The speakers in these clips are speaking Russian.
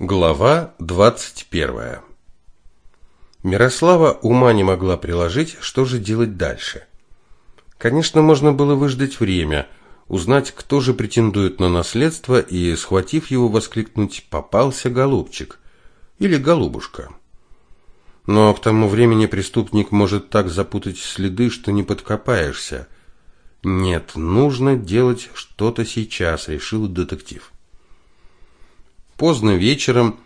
Глава 21. Мирослава ума не могла приложить, что же делать дальше. Конечно, можно было выждать время, узнать, кто же претендует на наследство и, схватив его, воскликнуть «попался голубчик» или «голубушка». Но к тому времени преступник может так запутать следы, что не подкопаешься. Нет, нужно делать что-то сейчас, решил детектив. Поздно вечером,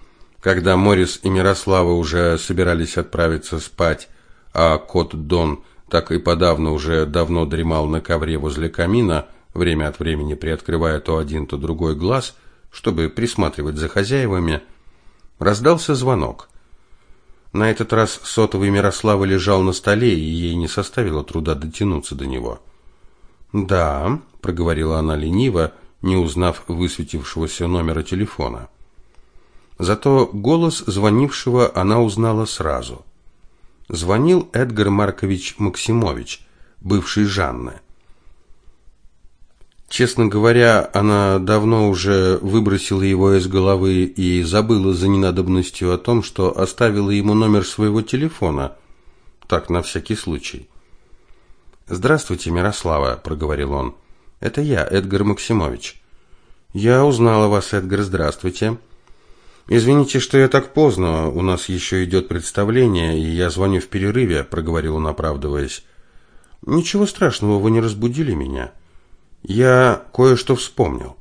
когда Морис и Мирослава уже собирались отправиться спать, а кот Дон так и подавно уже давно дремал на ковре возле камина, время от времени приоткрывая то один, то другой глаз, чтобы присматривать за хозяевами, раздался звонок. На этот раз сотовый Мирослава лежал на столе, и ей не составило труда дотянуться до него. "Да", проговорила она лениво, не узнав высветившегося номера телефона. Зато голос звонившего она узнала сразу. Звонил Эдгар Маркович Максимович, бывший Жанны. Честно говоря, она давно уже выбросила его из головы и забыла за ненадобностью о том, что оставила ему номер своего телефона. Так, на всякий случай. «Здравствуйте, Мирослава», — проговорил он. «Это я, Эдгар Максимович». «Я узнала вас, Эдгар, здравствуйте». Извините, что я так поздно. У нас еще идет представление, и я звоню в перерыве, проговорил он, оправдываясь. Ничего страшного, вы не разбудили меня. Я кое-что вспомнил.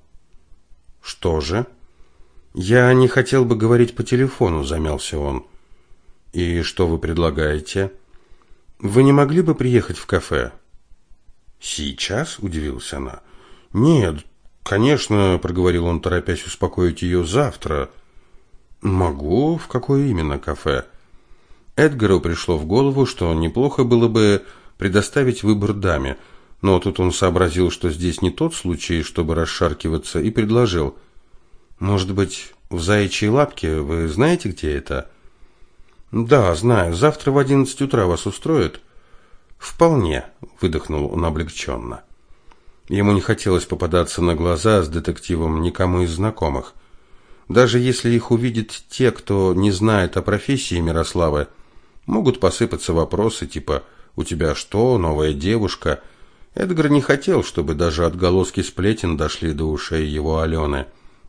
Что же? Я не хотел бы говорить по телефону, замялся он. И что вы предлагаете? Вы не могли бы приехать в кафе? Сейчас, удивилась она. Нет, конечно, проговорил он, торопясь успокоить ее завтра. Могу, в какое именно кафе? Эдгару пришло в голову, что неплохо было бы предоставить выбор даме, но тут он сообразил, что здесь не тот случай, чтобы расшаркиваться, и предложил: "Может быть, в Заячьей лапке? Вы знаете, где это?" "Да, знаю. Завтра в одиннадцать утра вас устроит?" "Вполне", выдохнул он облегченно. Ему не хотелось попадаться на глаза с детективом никому из знакомых. Даже если их увидят те, кто не знает о профессии Мирославы, могут посыпаться вопросы типа «У тебя что, новая девушка?» Эдгар не хотел, чтобы даже отголоски сплетен дошли до ушей его Алены.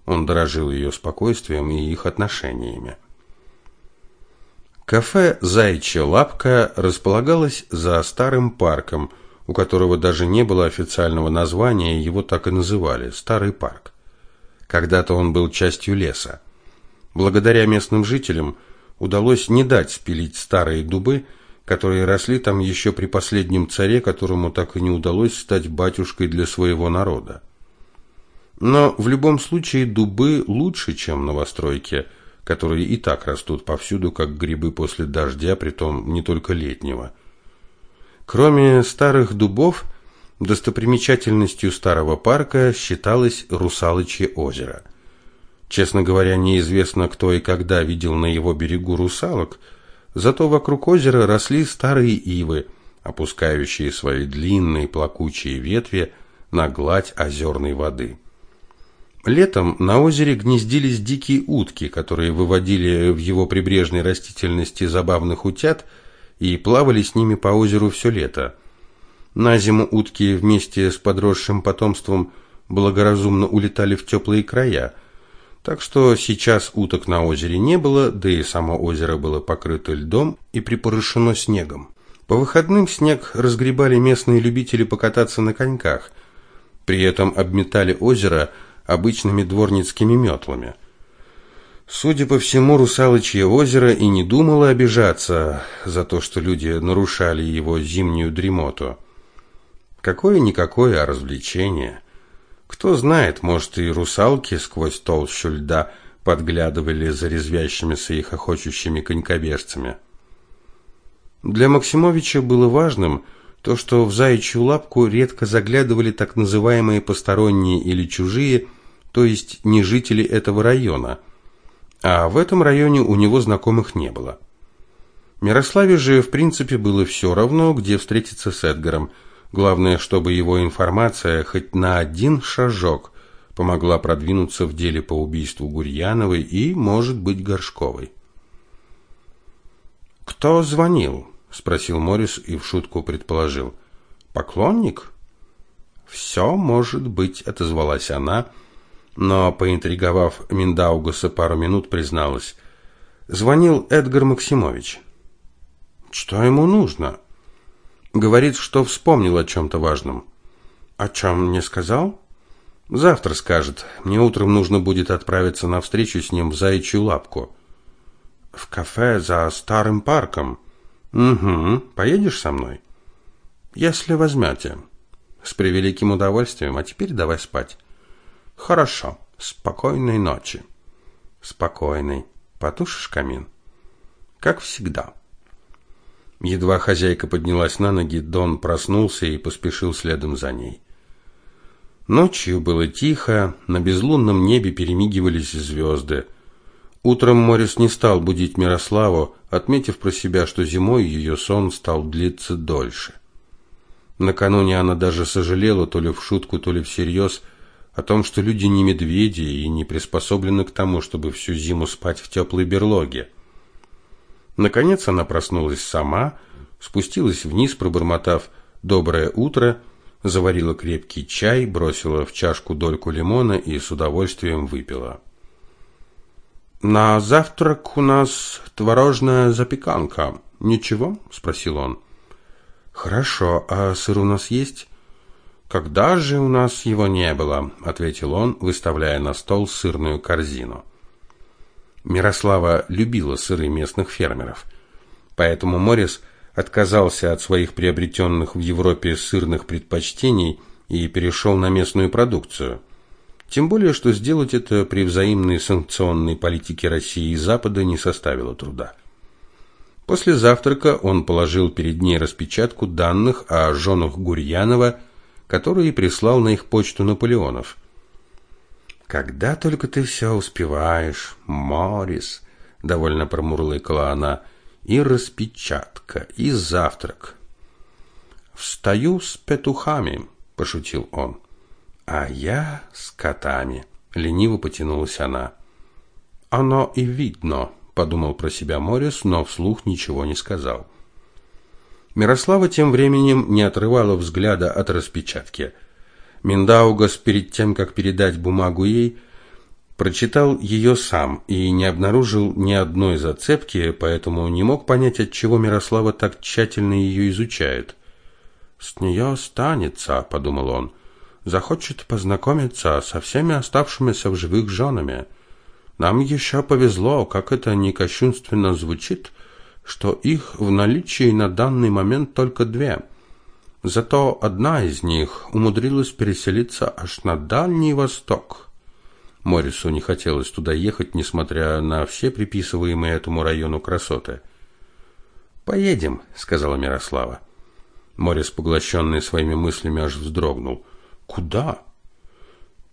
Он дорожил ее спокойствием и их отношениями. Кафе «Зайчья лапка» располагалось за старым парком, у которого даже не было официального названия, его так и называли – «Старый парк». Когда-то он был частью леса. Благодаря местным жителям удалось не дать спилить старые дубы, которые росли там еще при последнем царе, которому так и не удалось стать батюшкой для своего народа. Но в любом случае дубы лучше, чем новостройки, которые и так растут повсюду, как грибы после дождя, притом не только летнего. Кроме старых дубов, Достопримечательностью старого парка считалось Русалочье озеро. Честно говоря, неизвестно, кто и когда видел на его берегу русалок, зато вокруг озера росли старые ивы, опускающие свои длинные плакучие ветви на гладь озерной воды. Летом на озере гнездились дикие утки, которые выводили в его прибрежной растительности забавных утят и плавали с ними по озеру все лето. На зиму утки вместе с подросшим потомством благоразумно улетали в теплые края. Так что сейчас уток на озере не было, да и само озеро было покрыто льдом и припорошено снегом. По выходным снег разгребали местные любители покататься на коньках. При этом обметали озеро обычными дворницкими метлами. Судя по всему, Русалочье озеро и не думало обижаться за то, что люди нарушали его зимнюю дремоту. Какое-никакое, а развлечение. Кто знает, может и русалки сквозь толщу льда подглядывали за резвящимися и хохочущими конькобежцами. Для Максимовича было важным то, что в заячью лапку редко заглядывали так называемые посторонние или чужие, то есть не жители этого района. А в этом районе у него знакомых не было. Мирославе же, в принципе, было все равно, где встретиться с Эдгаром – Главное, чтобы его информация хоть на один шажок помогла продвинуться в деле по убийству Гурьяновой и, может быть, Горшковой. «Кто звонил?» – спросил Морис и в шутку предположил. «Поклонник?» «Все может быть», – отозвалась она, но, поинтриговав Миндаугаса пару минут, призналась. «Звонил Эдгар Максимович». «Что ему нужно?» «Говорит, что вспомнил о чем-то важном». «О чем мне сказал?» «Завтра скажет. Мне утром нужно будет отправиться на встречу с ним в Заячью лапку». «В кафе за старым парком?» «Угу. Поедешь со мной?» «Если возьмете». «С превеликим удовольствием. А теперь давай спать». «Хорошо. Спокойной ночи». «Спокойной. Потушишь камин?» «Как всегда». Едва хозяйка поднялась на ноги, Дон проснулся и поспешил следом за ней. Ночью было тихо, на безлунном небе перемигивались звезды. Утром Морис не стал будить Мирославу, отметив про себя, что зимой ее сон стал длиться дольше. Накануне она даже сожалела, то ли в шутку, то ли всерьез, о том, что люди не медведи и не приспособлены к тому, чтобы всю зиму спать в теплой берлоге. Наконец она проснулась сама, спустилась вниз, пробормотав «доброе утро», заварила крепкий чай, бросила в чашку дольку лимона и с удовольствием выпила. «На завтрак у нас творожная запеканка. Ничего?» – спросил он. «Хорошо, а сыр у нас есть?» «Когда же у нас его не было?» – ответил он, выставляя на стол сырную корзину. Мирослава любила сыры местных фермеров. Поэтому Морис отказался от своих приобретенных в Европе сырных предпочтений и перешел на местную продукцию. Тем более, что сделать это при взаимной санкционной политике России и Запада не составило труда. После завтрака он положил перед ней распечатку данных о женах Гурьянова, которые прислал на их почту Наполеонов – когда только ты все успеваешь, Морис, довольно промурлыкала она. И распечатка, и завтрак. Встаю с петухами, пошутил он. А я с котами, лениво потянулась она. Оно и видно, подумал про себя Морис, но вслух ничего не сказал. Мирослава тем временем не отрывала взгляда от распечатки. Миндаугас перед тем, как передать бумагу ей, прочитал ее сам и не обнаружил ни одной зацепки, поэтому не мог понять, от чего Мирослава так тщательно ее изучает. «С нее останется», — подумал он, — «захочет познакомиться со всеми оставшимися в живых женами. Нам еще повезло, как это не кощунственно звучит, что их в наличии на данный момент только две». Зато одна из них умудрилась переселиться аж на Дальний Восток. Морису не хотелось туда ехать, несмотря на все приписываемые этому району красоты. «Поедем», — сказала Мирослава. Морис, поглощенный своими мыслями, аж вздрогнул. «Куда?»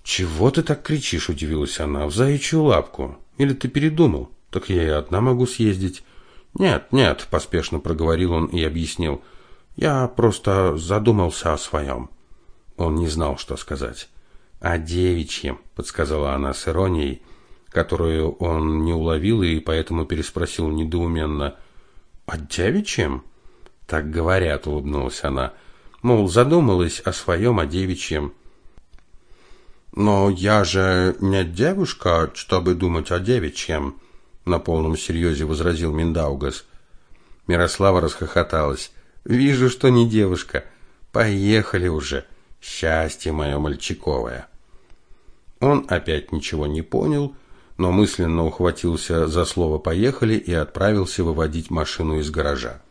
«Чего ты так кричишь?» — удивилась она. «В заячью лапку. Или ты передумал? Так я и одна могу съездить». «Нет, нет», — поспешно проговорил он и объяснил. Я просто задумался о своем». Он не знал, что сказать. «О девичьем», — подсказала она с иронией, которую он не уловил и поэтому переспросил недоуменно. «О девичьем?» «Так говорят», — улыбнулась она. «Мол, задумалась о своем, о девичьем». «Но я же не девушка, чтобы думать о девичьем», — на полном серьезе возразил Миндаугас. Мирослава расхохоталась. Вижу, что не девушка. Поехали уже. Счастье мое мальчиковое. Он опять ничего не понял, но мысленно ухватился за слово «поехали» и отправился выводить машину из гаража.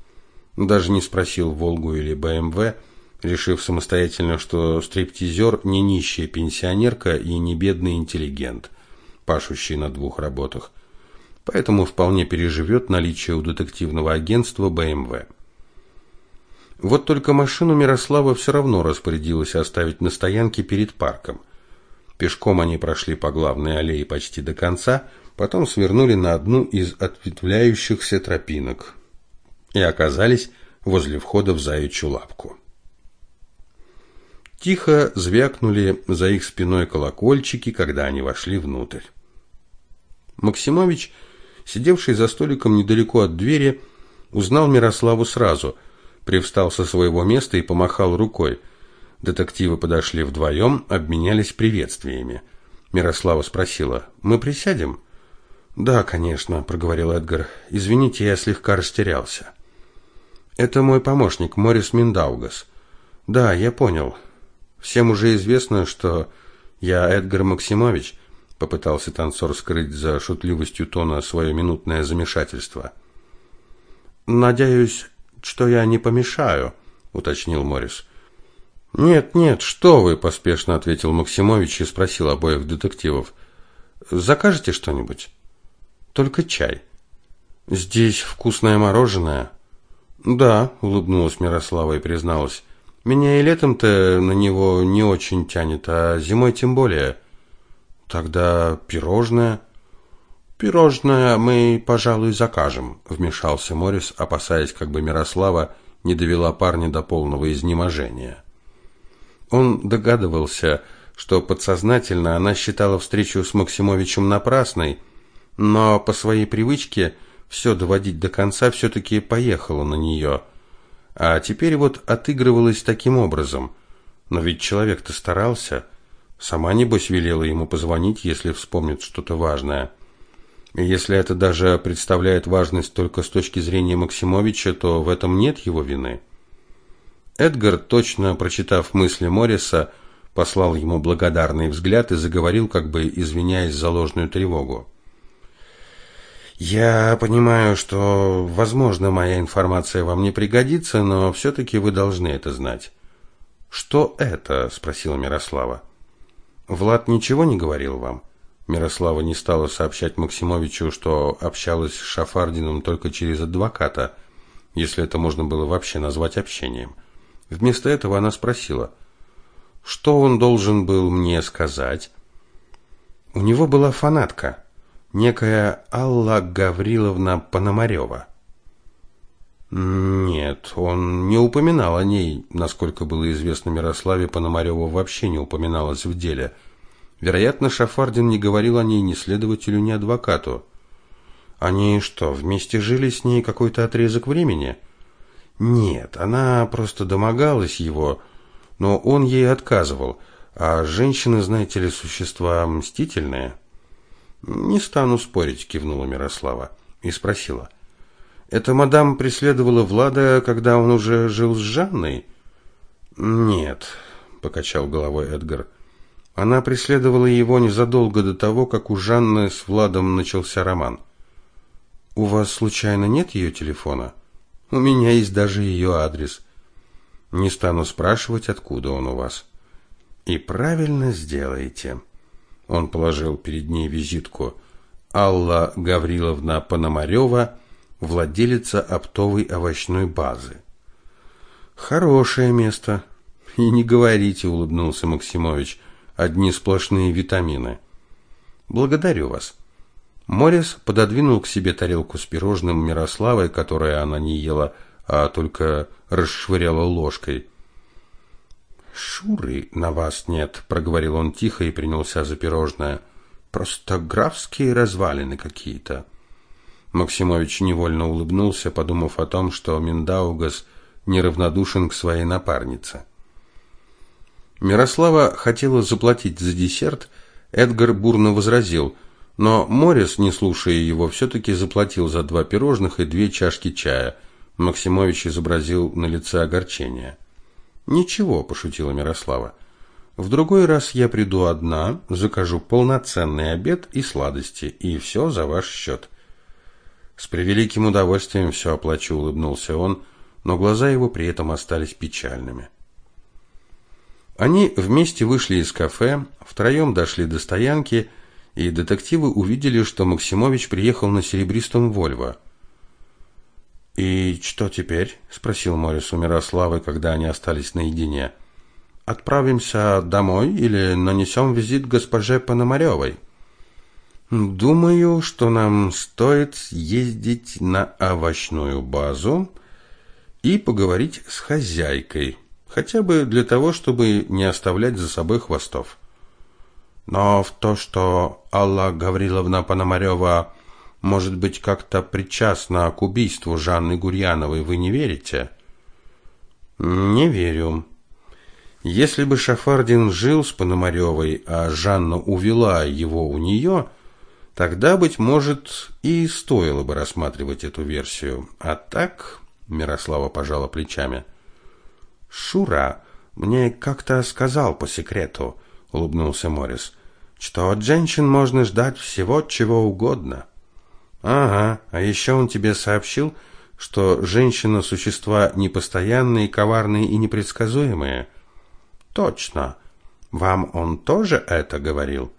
Даже не спросил «Волгу» или «БМВ», решив самостоятельно, что стриптизер не нищая пенсионерка и не бедный интеллигент, пашущий на двух работах. Поэтому вполне переживет наличие у детективного агентства БМВ. Вот только машину Мирослава все равно распорядилась оставить на стоянке перед парком. Пешком они прошли по главной аллее почти до конца, потом свернули на одну из ответвляющихся тропинок и оказались возле входа в заячью лапку. Тихо звякнули за их спиной колокольчики, когда они вошли внутрь. Максимович, сидевший за столиком недалеко от двери, узнал Мирославу сразу, привстал со своего места и помахал рукой. Детективы подошли вдвоем, обменялись приветствиями. Мирослава спросила: "Мы присядем?" "Да, конечно", проговорил Эдгар. "Извините, я слегка растерялся". "Это мой помощник Морис Миндаугас". "Да, я понял. Всем уже известно, что я Эдгар Максимович, попытался танцор скрыть за шутливостью тона свое минутное замешательство. Надеюсь, что я не помешаю, уточнил Морис. Нет, нет, что вы, поспешно ответил Максимович и спросил обоих детективов. Закажете что-нибудь? Только чай. Здесь вкусное мороженое. Да, улыбнулась Мирослава и призналась. Меня и летом-то на него не очень тянет, а зимой тем более. Тогда пирожное. Пирожное мы, пожалуй, закажем, вмешался Морис, опасаясь, как бы Мирослава не довела парня до полного изнеможения. Он догадывался, что подсознательно она считала встречу с Максимовичем напрасной, но по своей привычке все доводить до конца все таки поехала на нее – а теперь вот отыгрывалась таким образом. Но ведь человек-то старался. Сама, небось, велела ему позвонить, если вспомнит что-то важное. Если это даже представляет важность только с точки зрения Максимовича, то в этом нет его вины. Эдгар, точно прочитав мысли Морриса, послал ему благодарный взгляд и заговорил, как бы извиняясь за ложную тревогу. Я понимаю, что, возможно, моя информация вам не пригодится, но все таки вы должны это знать. Что это? спросила Мирослава. Влад ничего не говорил вам? Мирослава не стала сообщать Максимовичу, что общалась с Шафардиным только через адвоката, если это можно было вообще назвать общением. Вместо этого она спросила: "Что он должен был мне сказать?" У него была фанатка некая Алла Гавриловна Пономарева. Нет, он не упоминал о ней, насколько было известно Мирославе, Пономарева вообще не упоминалась в деле. Вероятно, Шафардин не говорил о ней ни следователю, ни адвокату. Они что, вместе жили с ней какой-то отрезок времени? Нет, она просто домогалась его, но он ей отказывал. А женщины, знаете ли, существа мстительные. Не стану спорить, кивнула Мирослава и спросила: "Это мадам преследовала Влада, когда он уже жил с Жанной?" "Нет", покачал головой Эдгар. Она преследовала его незадолго до того, как у Жанны с Владом начался роман. У вас случайно нет ее телефона? У меня есть даже ее адрес. Не стану спрашивать, откуда он у вас. И правильно сделаете. Он положил перед ней визитку. Алла Гавриловна Пономарева, владелица оптовой овощной базы. Хорошее место. И не говорите, улыбнулся Максимович. Одни сплошные витамины. Благодарю вас. Морис пододвинул к себе тарелку с пирожным Мирославой, которое она не ела, а только расшвыряла ложкой. Шуры на вас нет, проговорил он тихо и принялся за пирожное. Просто графские развалины какие-то. Максимович невольно улыбнулся, подумав о том, что Миндаугас неравнодушен к своей напарнице. Мирослава хотела заплатить за десерт, Эдгар бурно возразил, но Морис, не слушая его, все таки заплатил за два пирожных и две чашки чая. Максимович изобразил на лице огорчение. Ничего, пошутила Мирослава. В другой раз я приду одна, закажу полноценный обед и сладости, и все за ваш счет». С превеликим удовольствием все оплачу, улыбнулся он, но глаза его при этом остались печальными. Они вместе вышли из кафе, втроем дошли до стоянки, и детективы увидели, что Максимович приехал на серебристом Вольво. «И что теперь?» – спросил Морис у Мирославы, когда они остались наедине. «Отправимся домой или нанесем визит госпоже Пономаревой?» «Думаю, что нам стоит ездить на овощную базу и поговорить с хозяйкой», хотя бы для того, чтобы не оставлять за собой хвостов. Но в то, что Алла Гавриловна Пономарева может быть как-то причастна к убийству Жанны Гурьяновой, вы не верите? Не верю. Если бы Шафардин жил с Пономаревой, а Жанна увела его у нее, тогда, быть может, и стоило бы рассматривать эту версию. А так, Мирослава пожала плечами. Шура мне как-то сказал по секрету, улыбнулся Морис, что от женщин можно ждать всего чего угодно. Ага, а еще он тебе сообщил, что женщина существа непостоянные, коварные и непредсказуемые. Точно. Вам он тоже это говорил?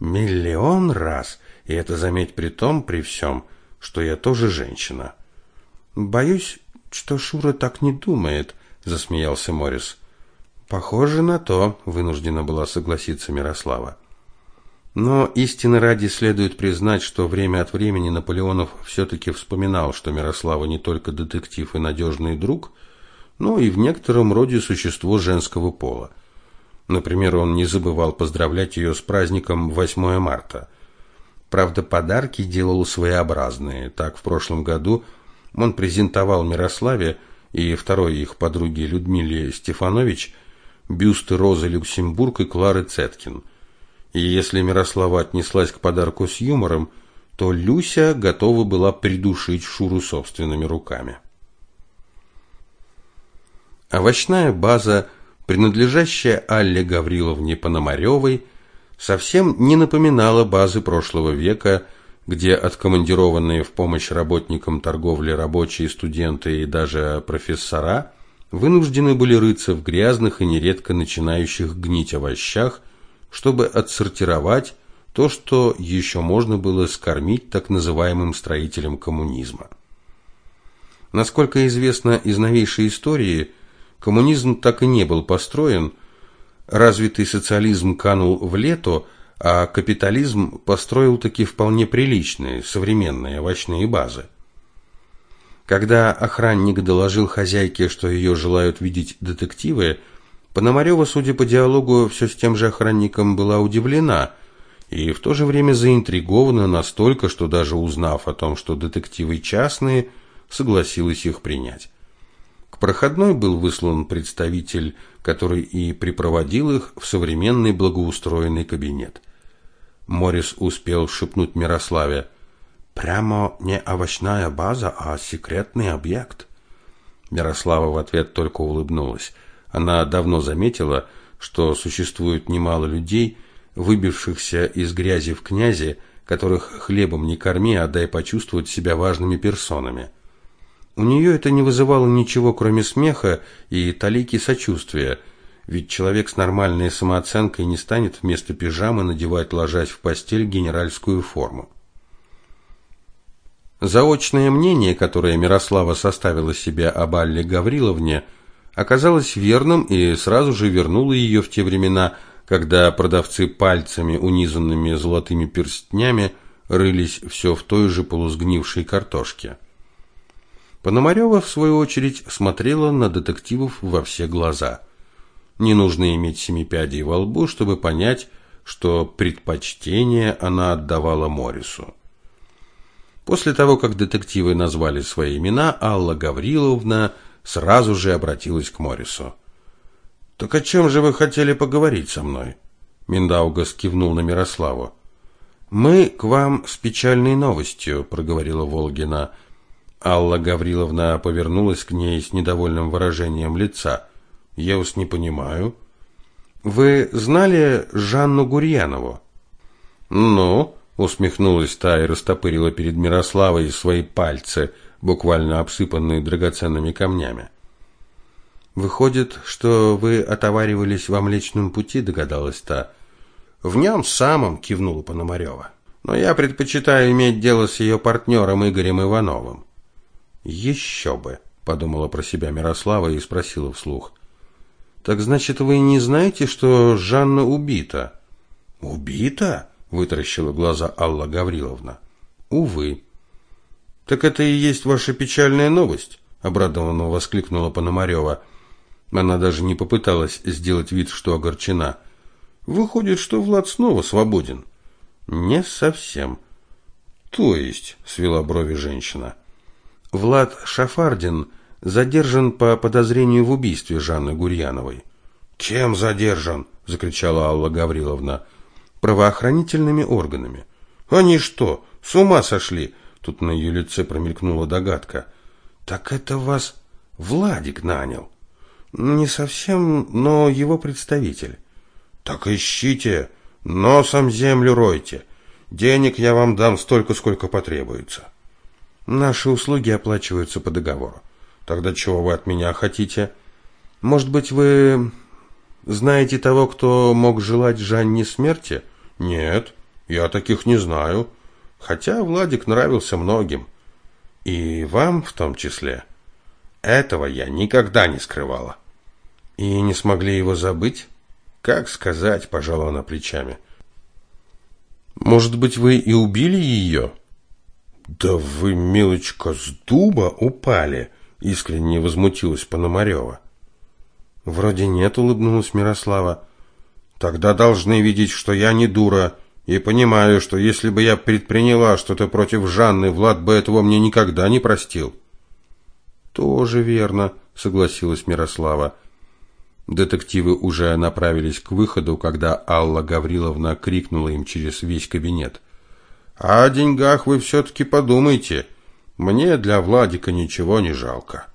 Миллион раз. И это заметь при том, при всем, что я тоже женщина. Боюсь, что Шура так не думает, засмеялся Морис. Похоже на то, вынуждена была согласиться Мирослава. Но истины ради следует признать, что время от времени Наполеонов все-таки вспоминал, что Мирослава не только детектив и надежный друг, но и в некотором роде существо женского пола. Например, он не забывал поздравлять ее с праздником 8 марта. Правда, подарки делал своеобразные. Так, в прошлом году он презентовал Мирославе и второй их подруге Людмиле Стефанович бюсты Розы Люксембург и Клары Цеткин – и если Мирослава отнеслась к подарку с юмором, то Люся готова была придушить Шуру собственными руками. Овощная база, принадлежащая Алле Гавриловне Пономаревой, совсем не напоминала базы прошлого века, где откомандированные в помощь работникам торговли рабочие, студенты и даже профессора вынуждены были рыться в грязных и нередко начинающих гнить овощах – чтобы отсортировать то, что еще можно было скормить так называемым строителям коммунизма. Насколько известно из новейшей истории, коммунизм так и не был построен, развитый социализм канул в лето, а капитализм построил таки вполне приличные современные овощные базы. Когда охранник доложил хозяйке, что ее желают видеть детективы, Пономарева, судя по диалогу, все с тем же охранником была удивлена и в то же время заинтригована настолько, что даже узнав о том, что детективы частные, согласилась их принять. К проходной был выслан представитель, который и припроводил их в современный благоустроенный кабинет. Морис успел шепнуть Мирославе: "Прямо не овощная база, а секретный объект". Мирослава в ответ только улыбнулась. Она давно заметила, что существует немало людей, выбившихся из грязи в князи, которых хлебом не корми, а дай почувствовать себя важными персонами. У нее это не вызывало ничего, кроме смеха и талики сочувствия, ведь человек с нормальной самооценкой не станет вместо пижамы надевать, ложась в постель, генеральскую форму. Заочное мнение, которое Мирослава составила себе об Алле Гавриловне – оказалось верным и сразу же вернуло ее в те времена, когда продавцы пальцами, унизанными золотыми перстнями, рылись все в той же полусгнившей картошке. Пономарева, в свою очередь, смотрела на детективов во все глаза. Не нужно иметь семи пядей во лбу, чтобы понять, что предпочтение она отдавала Морису. После того, как детективы назвали свои имена, Алла Гавриловна – сразу же обратилась к Морису. Так о чем же вы хотели поговорить со мной? Миндаугас кивнул на Мирославу. Мы к вам с печальной новостью, проговорила Волгина. Алла Гавриловна повернулась к ней с недовольным выражением лица. Я вас не понимаю. Вы знали Жанну Гурьянову? Ну, усмехнулась та и растопырила перед Мирославой свои пальцы буквально обсыпанные драгоценными камнями. Выходит, что вы отоваривались во Млечном пути, догадалась та. В нем самом кивнула Пономарева. Но я предпочитаю иметь дело с ее партнером Игорем Ивановым. Еще бы, подумала про себя Мирослава и спросила вслух. Так значит, вы не знаете, что Жанна убита? Убита? вытаращила глаза Алла Гавриловна. Увы. Так это и есть ваша печальная новость, обрадованно воскликнула Пономарева. Она даже не попыталась сделать вид, что огорчена. Выходит, что Влад снова свободен. Не совсем. То есть, свела брови женщина. Влад Шафардин задержан по подозрению в убийстве Жанны Гурьяновой. Кем задержан? закричала Алла Гавриловна. Правоохранительными органами. Они что, с ума сошли? Тут на ее лице промелькнула догадка. Так это вас Владик нанял? Не совсем, но его представитель. Так ищите, носом землю ройте. Денег я вам дам столько, сколько потребуется. Наши услуги оплачиваются по договору. Тогда чего вы от меня хотите? Может быть, вы знаете того, кто мог желать Жанне смерти? Нет, я таких не знаю. Хотя Владик нравился многим. И вам в том числе. Этого я никогда не скрывала. И не смогли его забыть? Как сказать, пожала она плечами. Может быть, вы и убили ее? Да вы, милочка, с дуба упали, искренне возмутилась Пономарева. Вроде нет, улыбнулась Мирослава. Тогда должны видеть, что я не дура, и понимаю, что если бы я предприняла что-то против Жанны, Влад бы этого мне никогда не простил. Тоже верно, согласилась Мирослава. Детективы уже направились к выходу, когда Алла Гавриловна крикнула им через весь кабинет: "А о деньгах вы все таки подумайте. Мне для Владика ничего не жалко".